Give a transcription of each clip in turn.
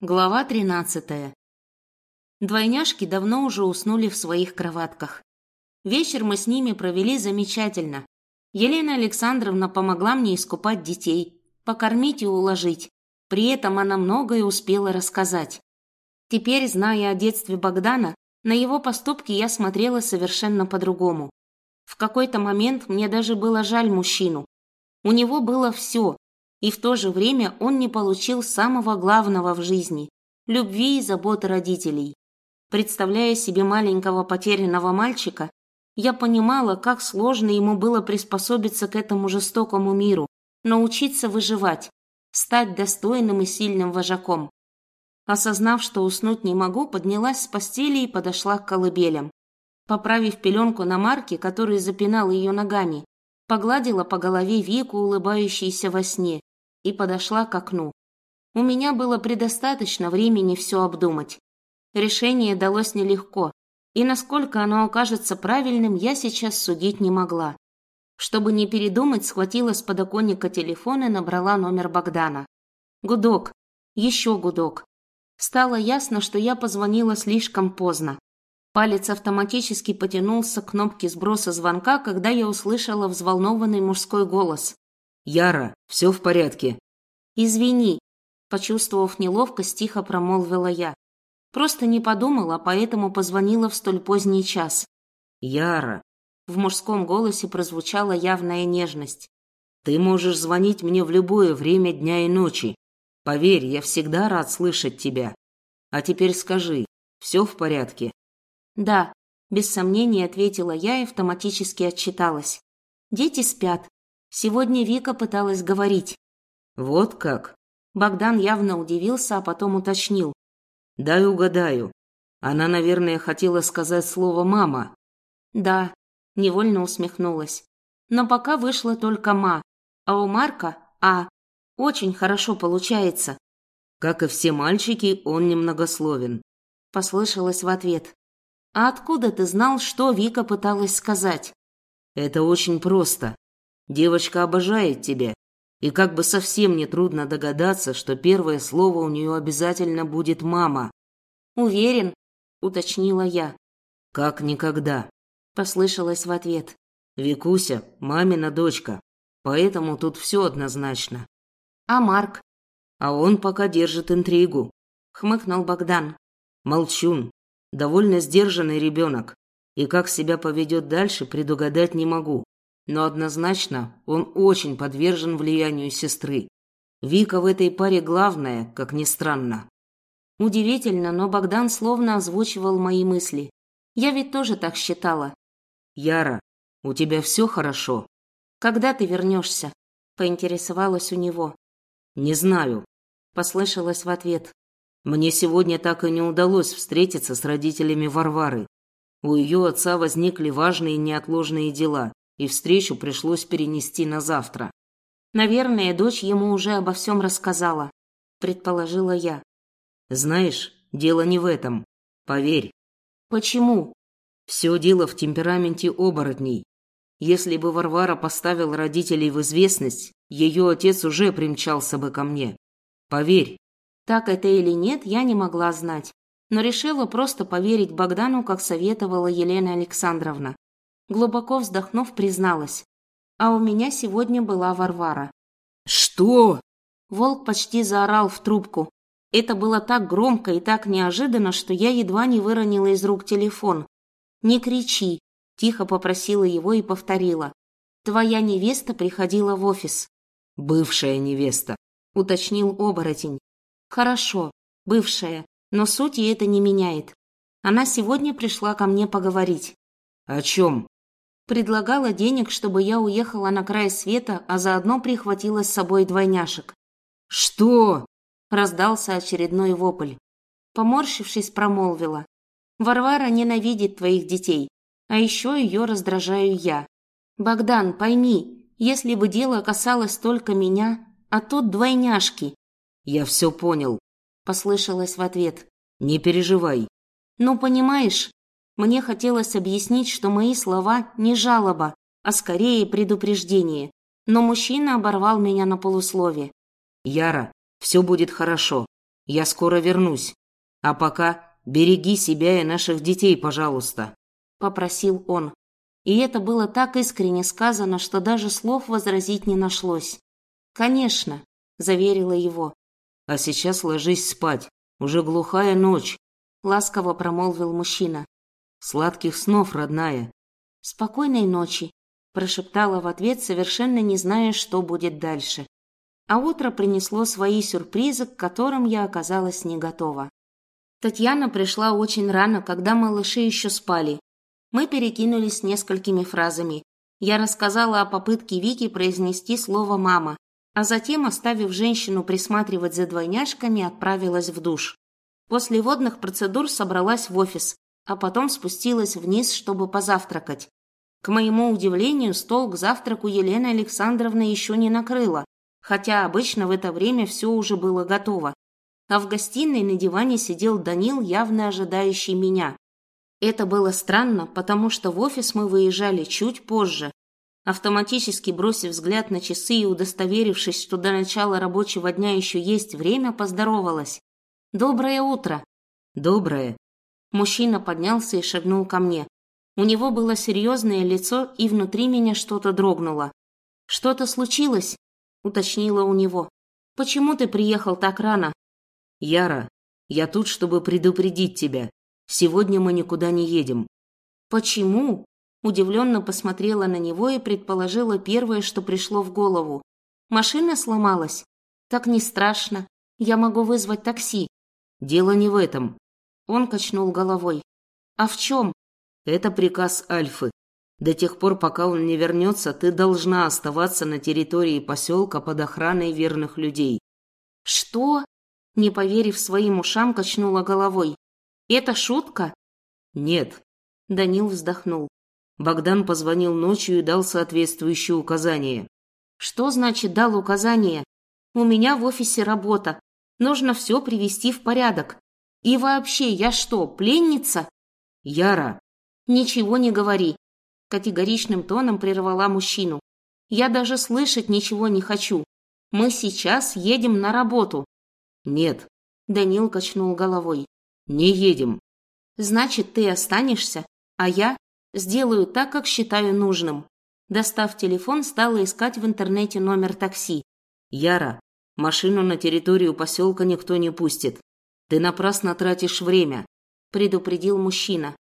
Глава 13. Двойняшки давно уже уснули в своих кроватках. Вечер мы с ними провели замечательно. Елена Александровна помогла мне искупать детей, покормить и уложить. При этом она многое успела рассказать. Теперь, зная о детстве Богдана, на его поступки я смотрела совершенно по-другому. В какой-то момент мне даже было жаль мужчину. У него было все, и в то же время он не получил самого главного в жизни – любви и заботы родителей. Представляя себе маленького потерянного мальчика, я понимала, как сложно ему было приспособиться к этому жестокому миру, научиться выживать, стать достойным и сильным вожаком. Осознав, что уснуть не могу, поднялась с постели и подошла к колыбелям. Поправив пеленку на Марке, который запинал ее ногами, погладила по голове Вику, улыбающейся во сне, и подошла к окну. У меня было предостаточно времени все обдумать. Решение далось нелегко, и насколько оно окажется правильным, я сейчас судить не могла. Чтобы не передумать, схватила с подоконника телефон и набрала номер Богдана. Гудок. Еще гудок. Стало ясно, что я позвонила слишком поздно. Палец автоматически потянулся к кнопке сброса звонка, когда я услышала взволнованный мужской голос. «Яра, все в порядке». «Извини», – почувствовав неловкость, тихо промолвила я. Просто не подумала, поэтому позвонила в столь поздний час. «Яра», – в мужском голосе прозвучала явная нежность. «Ты можешь звонить мне в любое время дня и ночи. Поверь, я всегда рад слышать тебя. А теперь скажи, все в порядке?» «Да», – без сомнений ответила я и автоматически отчиталась. «Дети спят, Сегодня Вика пыталась говорить. Вот как? Богдан явно удивился, а потом уточнил. Дай угадаю. Она, наверное, хотела сказать слово «мама». Да, невольно усмехнулась. Но пока вышла только «ма», а у Марка «а». Очень хорошо получается. Как и все мальчики, он немногословен. Послышалось в ответ. А откуда ты знал, что Вика пыталась сказать? Это очень просто. Девочка обожает тебя, и как бы совсем не трудно догадаться, что первое слово у нее обязательно будет «мама». «Уверен?» – уточнила я. «Как никогда», – послышалось в ответ. «Викуся – мамина дочка, поэтому тут все однозначно». «А Марк?» «А он пока держит интригу», – хмыкнул Богдан. «Молчун, довольно сдержанный ребенок, и как себя поведет дальше, предугадать не могу но однозначно он очень подвержен влиянию сестры. Вика в этой паре главная, как ни странно. Удивительно, но Богдан словно озвучивал мои мысли. Я ведь тоже так считала. Яра, у тебя все хорошо? Когда ты вернешься? Поинтересовалась у него. Не знаю. Послышалось в ответ. Мне сегодня так и не удалось встретиться с родителями Варвары. У ее отца возникли важные неотложные дела, и встречу пришлось перенести на завтра. Наверное, дочь ему уже обо всем рассказала, предположила я. Знаешь, дело не в этом. Поверь. Почему? Все дело в темпераменте оборотней. Если бы Варвара поставила родителей в известность, ее отец уже примчался бы ко мне. Поверь. Так это или нет, я не могла знать, но решила просто поверить Богдану, как советовала Елена Александровна. Глубоко вздохнув, призналась. А у меня сегодня была Варвара. «Что?» Волк почти заорал в трубку. Это было так громко и так неожиданно, что я едва не выронила из рук телефон. «Не кричи», – тихо попросила его и повторила. «Твоя невеста приходила в офис». «Бывшая невеста», – уточнил оборотень. «Хорошо, бывшая, но сути это не меняет. Она сегодня пришла ко мне поговорить». «О чем?» Предлагала денег, чтобы я уехала на край света, а заодно прихватила с собой двойняшек. «Что?» – раздался очередной вопль. Поморщившись, промолвила. «Варвара ненавидит твоих детей, а еще ее раздражаю я. Богдан, пойми, если бы дело касалось только меня, а тут двойняшки». «Я все понял», – послышалось в ответ. «Не переживай». «Ну, понимаешь, мне хотелось объяснить, что мои слова не жалоба, а скорее предупреждение. Но мужчина оборвал меня на полуслове. «Яра, все будет хорошо. Я скоро вернусь. А пока береги себя и наших детей, пожалуйста», — попросил он. И это было так искренне сказано, что даже слов возразить не нашлось. «Конечно», — заверила его. «А сейчас ложись спать. Уже глухая ночь», — ласково промолвил мужчина. «Сладких снов, родная». «Спокойной ночи», — прошептала в ответ, совершенно не зная, что будет дальше. А утро принесло свои сюрпризы, к которым я оказалась не готова. Татьяна пришла очень рано, когда малыши еще спали. Мы перекинулись несколькими фразами. Я рассказала о попытке Вики произнести слово «мама», а затем, оставив женщину присматривать за двойняшками, отправилась в душ. После водных процедур собралась в офис, а потом спустилась вниз, чтобы позавтракать. К моему удивлению, стол к завтраку Елена Александровна еще не накрыла, хотя обычно в это время все уже было готово. А в гостиной на диване сидел Данил, явно ожидающий меня. Это было странно, потому что в офис мы выезжали чуть позже. Автоматически бросив взгляд на часы и удостоверившись, что до начала рабочего дня еще есть время, поздоровалась. «Доброе утро!» «Доброе!» Мужчина поднялся и шагнул ко мне. У него было серьезное лицо, и внутри меня что-то дрогнуло. «Что-то случилось?» – уточнила у него. «Почему ты приехал так рано?» «Яра, я тут, чтобы предупредить тебя. Сегодня мы никуда не едем». «Почему?» Удивленно посмотрела на него и предположила первое, что пришло в голову. «Машина сломалась? Так не страшно. Я могу вызвать такси». «Дело не в этом». Он качнул головой. «А в чем?» «Это приказ Альфы. До тех пор, пока он не вернется, ты должна оставаться на территории поселка под охраной верных людей». «Что?» Не поверив своим ушам, качнула головой. «Это шутка?» «Нет». Данил вздохнул. Богдан позвонил ночью и дал соответствующие указания. «Что значит дал указания? У меня в офисе работа. Нужно все привести в порядок. И вообще, я что, пленница?» «Яра!» «Ничего не говори!» Категоричным тоном прервала мужчину. «Я даже слышать ничего не хочу. Мы сейчас едем на работу». «Нет». Данил качнул головой. «Не едем». «Значит, ты останешься, а я Сделаю так, как считаю нужным. Достав телефон, стала искать в интернете номер такси. Яра, машину на территорию поселка никто не пустит. Ты напрасно тратишь время, предупредил мужчина.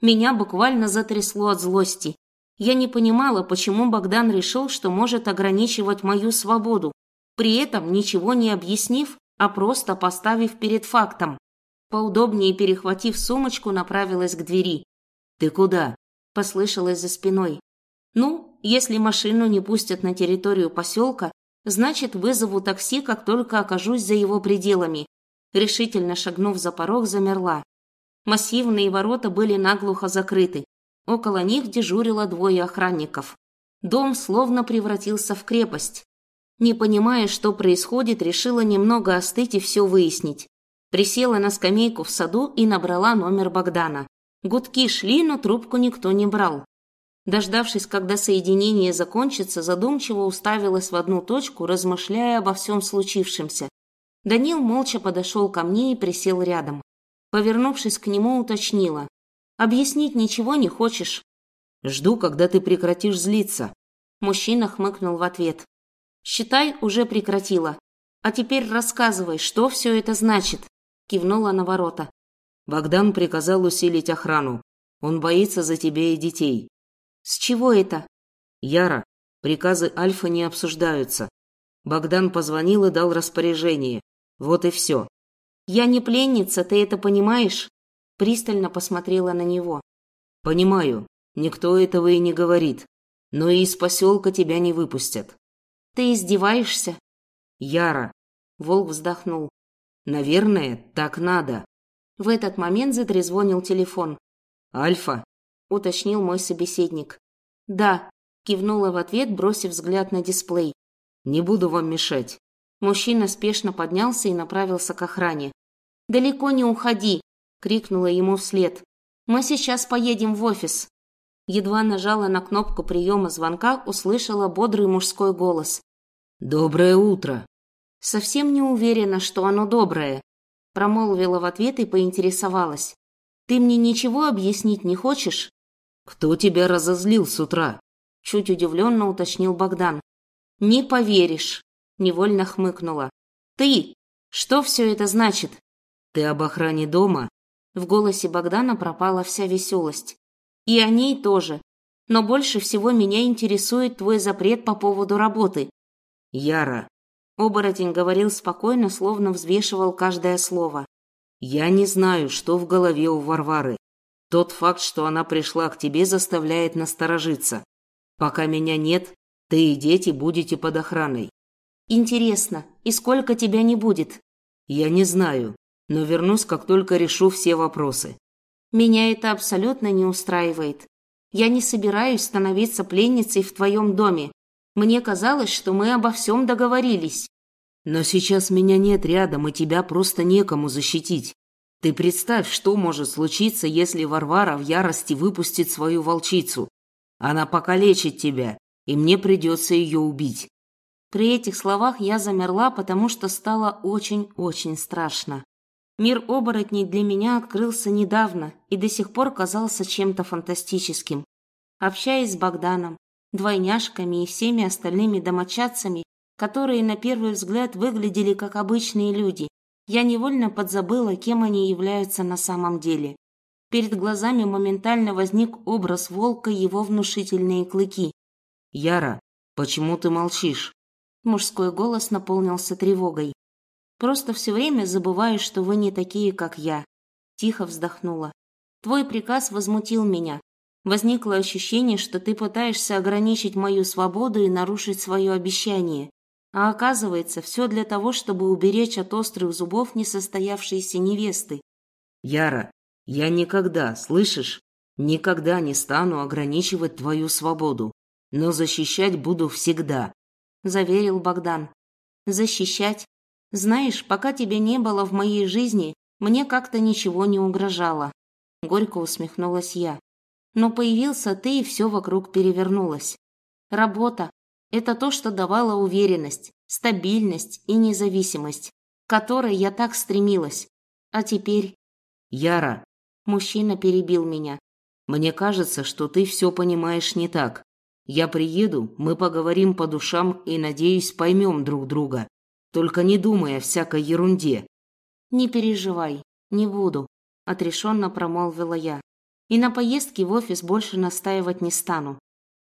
Меня буквально затрясло от злости. Я не понимала, почему Богдан решил, что может ограничивать мою свободу, при этом ничего не объяснив, а просто поставив перед фактом. Поудобнее перехватив сумочку, направилась к двери. «Ты куда?» послышалось за спиной. Ну, если машину не пустят на территорию поселка, значит, вызову такси, как только окажусь за его пределами. Решительно шагнув за порог, замерла. Массивные ворота были наглухо закрыты. Около них дежурило двое охранников. Дом словно превратился в крепость. Не понимая, что происходит, решила немного остыть и все выяснить. Присела на скамейку в саду и набрала номер Богдана. Гудки шли, но трубку никто не брал. Дождавшись, когда соединение закончится, задумчиво уставилась в одну точку, размышляя обо всем случившемся. Данил молча подошел ко мне и присел рядом. Повернувшись к нему, уточнила. «Объяснить ничего не хочешь?» «Жду, когда ты прекратишь злиться». Мужчина хмыкнул в ответ. «Считай, уже прекратила. А теперь рассказывай, что все это значит?» Кивнула на ворота. Богдан приказал усилить охрану. Он боится за тебя и детей. С чего это? Яра, приказы Альфа не обсуждаются. Богдан позвонил и дал распоряжение. Вот и все. Я не пленница, ты это понимаешь? Пристально посмотрела на него. Понимаю, никто этого и не говорит. Но и из поселка тебя не выпустят. Ты издеваешься? Яра. Волк вздохнул. Наверное, так надо. В этот момент затрезвонил телефон. «Альфа?» – уточнил мой собеседник. «Да», – кивнула в ответ, бросив взгляд на дисплей. «Не буду вам мешать». Мужчина спешно поднялся и направился к охране. «Далеко не уходи!» – крикнула ему вслед. «Мы сейчас поедем в офис». Едва нажала на кнопку приема звонка, услышала бодрый мужской голос. «Доброе утро!» Совсем не уверена, что оно доброе. Промолвила в ответ и поинтересовалась. «Ты мне ничего объяснить не хочешь?» «Кто тебя разозлил с утра?» Чуть удивленно уточнил Богдан. «Не поверишь», — невольно хмыкнула. «Ты! Что все это значит?» «Ты об охране дома?» В голосе Богдана пропала вся веселость. «И о ней тоже. Но больше всего меня интересует твой запрет по поводу работы». «Яра». Оборотень говорил спокойно, словно взвешивал каждое слово. «Я не знаю, что в голове у Варвары. Тот факт, что она пришла к тебе, заставляет насторожиться. Пока меня нет, ты и дети будете под охраной. Интересно, и сколько тебя не будет? Я не знаю, но вернусь, как только решу все вопросы. Меня это абсолютно не устраивает. Я не собираюсь становиться пленницей в твоем доме. Мне казалось, что мы обо всем договорились. Но сейчас меня нет рядом, и тебя просто некому защитить. Ты представь, что может случиться, если Варвара в ярости выпустит свою волчицу. Она покалечит тебя, и мне придется ее убить. При этих словах я замерла, потому что стало очень-очень страшно. Мир оборотней для меня открылся недавно и до сих пор казался чем-то фантастическим. Общаясь с Богданом, двойняшками и всеми остальными домочадцами, которые на первый взгляд выглядели как обычные люди, я невольно подзабыла, кем они являются на самом деле. Перед глазами моментально возник образ волка и его внушительные клыки. «Яра, почему ты молчишь?» Мужской голос наполнился тревогой. «Просто все время забываю, что вы не такие, как я». Тихо вздохнула. «Твой приказ возмутил меня. Возникло ощущение, что ты пытаешься ограничить мою свободу и нарушить свое обещание. А оказывается, все для того, чтобы уберечь от острых зубов несостоявшиеся невесты. Яра, я никогда, слышишь, никогда не стану ограничивать твою свободу, но защищать буду всегда, заверил Богдан. Защищать? Знаешь, пока тебя не было в моей жизни, мне как-то ничего не угрожало. Горько усмехнулась я. Но появился ты, и все вокруг перевернулось. Работа – это то, что давало уверенность, стабильность и независимость, к которой я так стремилась. А теперь... Яра, Мужчина перебил меня. «Мне кажется, что ты все понимаешь не так. Я приеду, мы поговорим по душам и, надеюсь, поймем друг друга. Только не думай о всякой ерунде». «Не переживай, не буду», – отрешенно промолвила я. «И на поездке в офис больше настаивать не стану».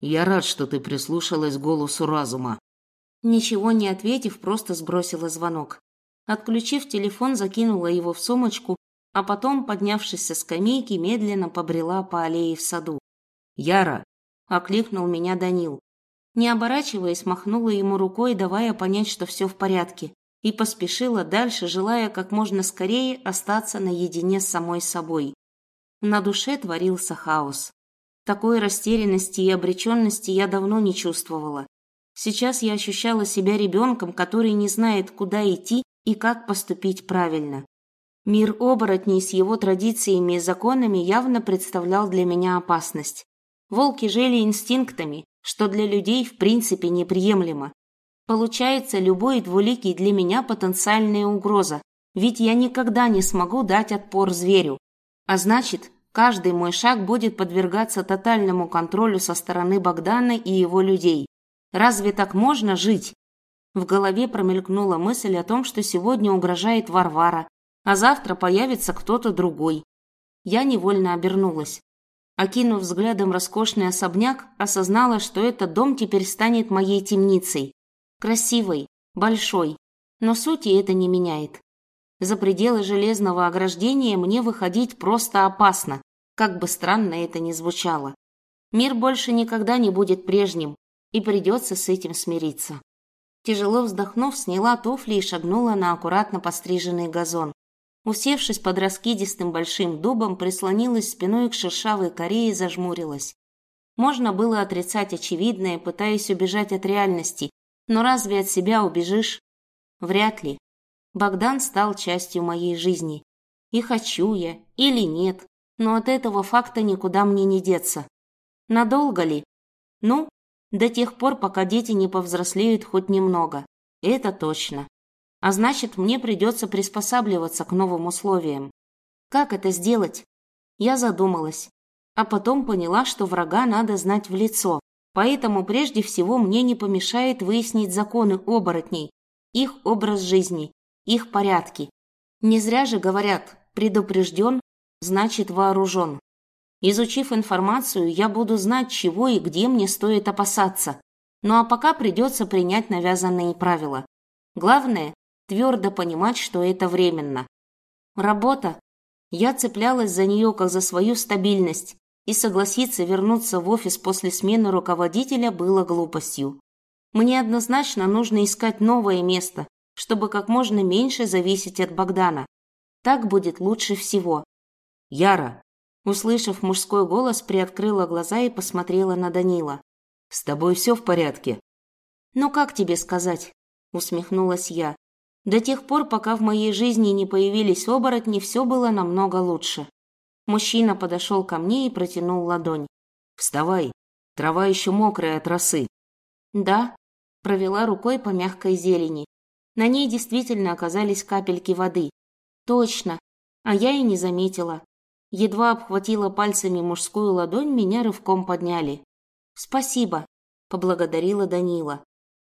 «Я рад, что ты прислушалась к голосу разума». Ничего не ответив, просто сбросила звонок. Отключив телефон, закинула его в сумочку а потом, поднявшись со скамейки, медленно побрела по аллее в саду. «Яра!» – окликнул меня Данил. Не оборачиваясь, махнула ему рукой, давая понять, что все в порядке, и поспешила дальше, желая как можно скорее остаться наедине с самой собой. На душе творился хаос. Такой растерянности и обреченности я давно не чувствовала. Сейчас я ощущала себя ребенком, который не знает, куда идти и как поступить правильно. Мир оборотней с его традициями и законами явно представлял для меня опасность. Волки жили инстинктами, что для людей в принципе неприемлемо. Получается, любой двуликий для меня потенциальная угроза, ведь я никогда не смогу дать отпор зверю. А значит, каждый мой шаг будет подвергаться тотальному контролю со стороны Богдана и его людей. Разве так можно жить? В голове промелькнула мысль о том, что сегодня угрожает Варвара, а завтра появится кто-то другой. Я невольно обернулась. Окинув взглядом роскошный особняк, осознала, что этот дом теперь станет моей темницей. Красивой, большой, но сути это не меняет. За пределы железного ограждения мне выходить просто опасно, как бы странно это ни звучало. Мир больше никогда не будет прежним, и придется с этим смириться. Тяжело вздохнув, сняла туфли и шагнула на аккуратно постриженный газон. Усевшись под раскидистым большим дубом, прислонилась спиной к шершавой коре и зажмурилась. Можно было отрицать очевидное, пытаясь убежать от реальности, но разве от себя убежишь? Вряд ли. Богдан стал частью моей жизни. И хочу я, или нет, но от этого факта никуда мне не деться. Надолго ли? Ну, до тех пор, пока дети не повзрослеют хоть немного. Это точно. А значит, мне придется приспосабливаться к новым условиям. Как это сделать? Я задумалась. А потом поняла, что врага надо знать в лицо. Поэтому прежде всего мне не помешает выяснить законы оборотней, их образ жизни, их порядки. Не зря же говорят «предупрежден, значит вооружен». Изучив информацию, я буду знать, чего и где мне стоит опасаться. Ну а пока придется принять навязанные правила. Главное – твердо понимать, что это временно. Работа. Я цеплялась за нее как за свою стабильность, и согласиться вернуться в офис после смены руководителя было глупостью. Мне однозначно нужно искать новое место, чтобы как можно меньше зависеть от Богдана. Так будет лучше всего. Яра, услышав мужской голос, приоткрыла глаза и посмотрела на Данила. С тобой все в порядке? Ну как тебе сказать? усмехнулась я. До тех пор, пока в моей жизни не появились оборотни, все было намного лучше. Мужчина подошел ко мне и протянул ладонь. «Вставай, трава еще мокрая от росы». «Да», – провела рукой по мягкой зелени. На ней действительно оказались капельки воды. «Точно, а я и не заметила». Едва обхватила пальцами мужскую ладонь, меня рывком подняли. «Спасибо», – поблагодарила Данила.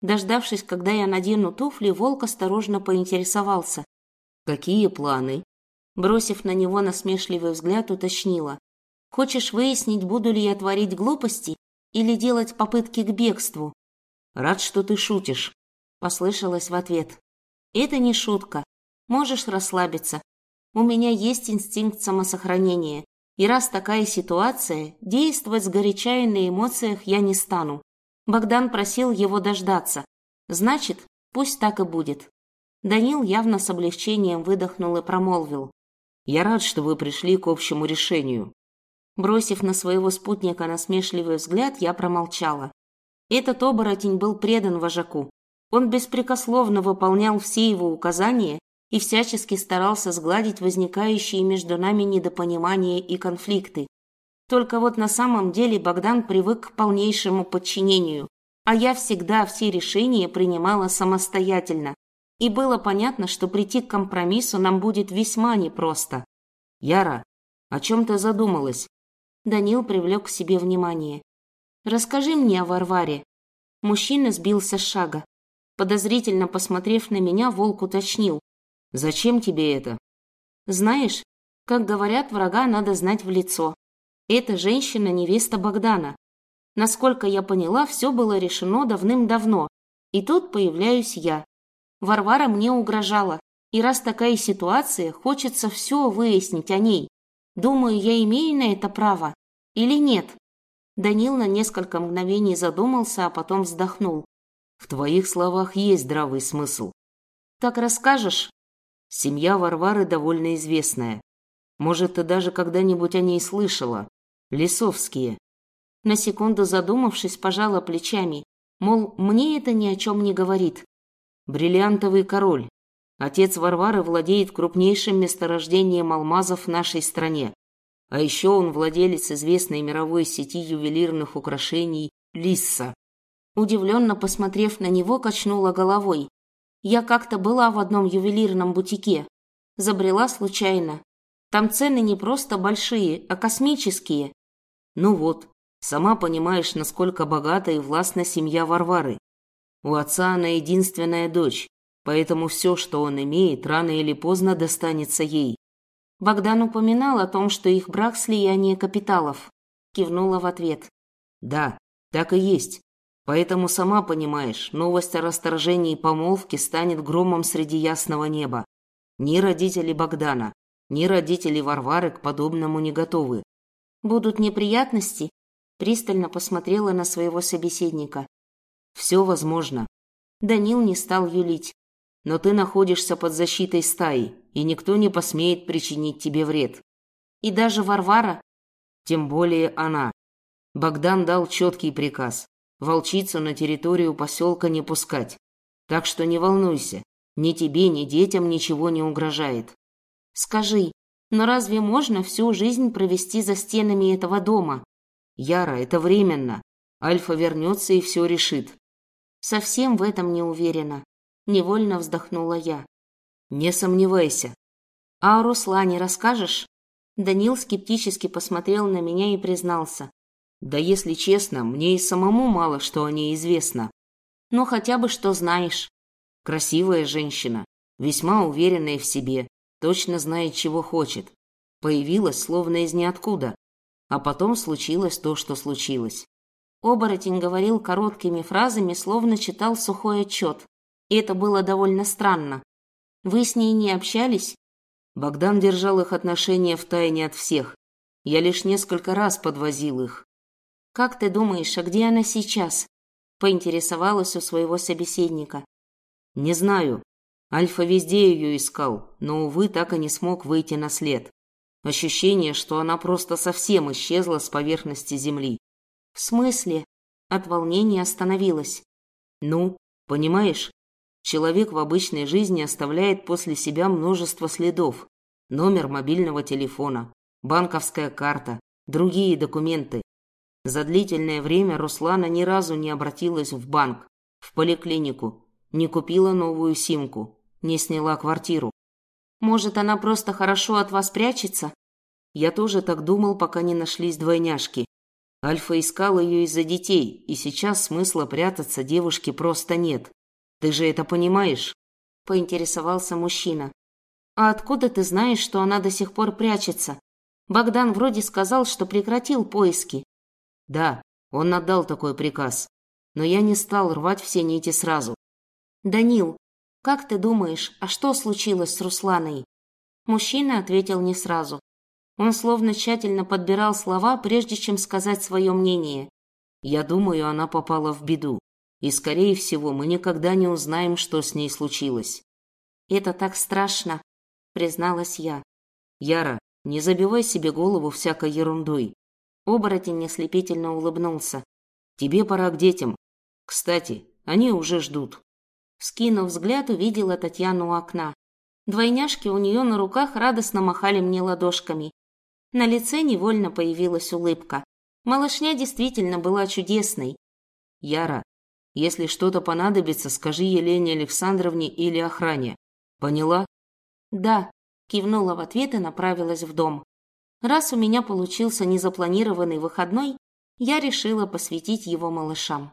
Дождавшись, когда я надену туфли, волк осторожно поинтересовался. «Какие планы?» Бросив на него насмешливый взгляд, уточнила. «Хочешь выяснить, буду ли я творить глупости или делать попытки к бегству?» «Рад, что ты шутишь», — послышалось в ответ. «Это не шутка. Можешь расслабиться. У меня есть инстинкт самосохранения, и раз такая ситуация, действовать сгоряча и на эмоциях я не стану. Богдан просил его дождаться. Значит, пусть так и будет». Данил явно с облегчением выдохнул и промолвил. Я рад, что вы пришли к общему решению. Бросив на своего спутника насмешливый взгляд, я промолчала. Этот оборотень был предан вожаку. Он беспрекословно выполнял все его указания и всячески старался сгладить возникающие между нами недопонимания и конфликты. Только вот на самом деле Богдан привык к полнейшему подчинению, а я всегда все решения принимала самостоятельно, и было понятно, что прийти к компромиссу нам будет весьма непросто. «Яра, о чем ты задумалась?» Данил привлек к себе внимание. «Расскажи мне о Варваре». Мужчина сбился с шага. Подозрительно посмотрев на меня, волк уточнил. «Зачем тебе это?» «Знаешь, как говорят, врага надо знать в лицо. Эта женщина – невеста Богдана. Насколько я поняла, все было решено давным-давно. И тут появляюсь я. Варвара мне угрожала, и раз такая ситуация, хочется все выяснить о ней. Думаю, я имею на это право или нет?» Данил на несколько мгновений задумался, а потом вздохнул. «В твоих словах есть здравый смысл». «Так расскажешь?» «Семья Варвары довольно известная. Может, ты даже когда-нибудь о ней слышала. Лисовские». На секунду задумавшись, пожала плечами, мол, мне это ни о чем не говорит. Бриллиантовый король. Отец Варвары владеет крупнейшим месторождением алмазов в нашей стране. А еще он владелец известной мировой сети ювелирных украшений Лисса. Удивленно посмотрев на него, качнула головой. Я как-то была в одном ювелирном бутике. Забрела случайно. Там цены не просто большие, а космические. Ну вот, сама понимаешь, насколько богата и властна семья Варвары. У отца она единственная дочь, поэтому все, что он имеет, рано или поздно достанется ей. Богдан упоминал о том, что их брак – слияние капиталов. Кивнула в ответ. Да, так и есть. Поэтому, сама понимаешь, новость о расторжении помолвки станет громом среди ясного неба. Ни родители Богдана, ни родители Варвары к подобному не готовы. Будут неприятности? Пристально посмотрела на своего собеседника. Все возможно. Данил не стал юлить. Но ты находишься под защитой стаи, и никто не посмеет причинить тебе вред. И даже Варвара? Тем более она. Богдан дал четкий приказ. Волчицу на территорию поселка не пускать. Так что не волнуйся. Ни тебе, ни детям ничего не угрожает. Скажи, но разве можно всю жизнь провести за стенами этого дома? Яра, это временно. Альфа вернется и все решит. Совсем в этом не уверена. Невольно вздохнула я. Не сомневайся. А о Руслане расскажешь? Данил скептически посмотрел на меня и признался. Да если честно, мне и самому мало что о ней известно. Ну хотя бы что знаешь. Красивая женщина, весьма уверенная в себе, точно знает, чего хочет. Появилась словно из ниоткуда. А потом случилось то, что случилось. Оборотень говорил короткими фразами, словно читал сухой отчет. И это было довольно странно. Вы с ней не общались? Богдан держал их отношения в тайне от всех. Я лишь несколько раз подвозил их. Как ты думаешь, а где она сейчас? Поинтересовалась у своего собеседника. Не знаю. Альфа везде ее искал, но, увы, так и не смог выйти на след. Ощущение, что она просто совсем исчезла с поверхности Земли. В смысле? От волнения остановилась. Ну, понимаешь, человек в обычной жизни оставляет после себя множество следов. Номер мобильного телефона, банковская карта, другие документы. За длительное время Руслана ни разу не обратилась в банк, в поликлинику, не купила новую симку, не сняла квартиру. Может, она просто хорошо от вас прячется? Я тоже так думал, пока не нашлись двойняшки. Альфа искал ее из-за детей, и сейчас смысла прятаться девушке просто нет. Ты же это понимаешь?» Поинтересовался мужчина. «А откуда ты знаешь, что она до сих пор прячется? Богдан вроде сказал, что прекратил поиски». «Да, он отдал такой приказ. Но я не стал рвать все нити сразу». «Данил, как ты думаешь, а что случилось с Русланой?» Мужчина ответил не сразу. Он словно тщательно подбирал слова, прежде чем сказать свое мнение. «Я думаю, она попала в беду, и, скорее всего, мы никогда не узнаем, что с ней случилось». «Это так страшно», — призналась я. «Яра, не забивай себе голову всякой ерундой». Оборотень ослепительно улыбнулся. «Тебе пора к детям. Кстати, они уже ждут». Скинув взгляд, увидела Татьяну у окна. Двойняшки у нее на руках радостно махали мне ладошками. На лице невольно появилась улыбка. Малышня действительно была чудесной. «Яра, если что-то понадобится, скажи Елене Александровне или охране. Поняла?» «Да», – кивнула в ответ и направилась в дом. Раз у меня получился незапланированный выходной, я решила посвятить его малышам.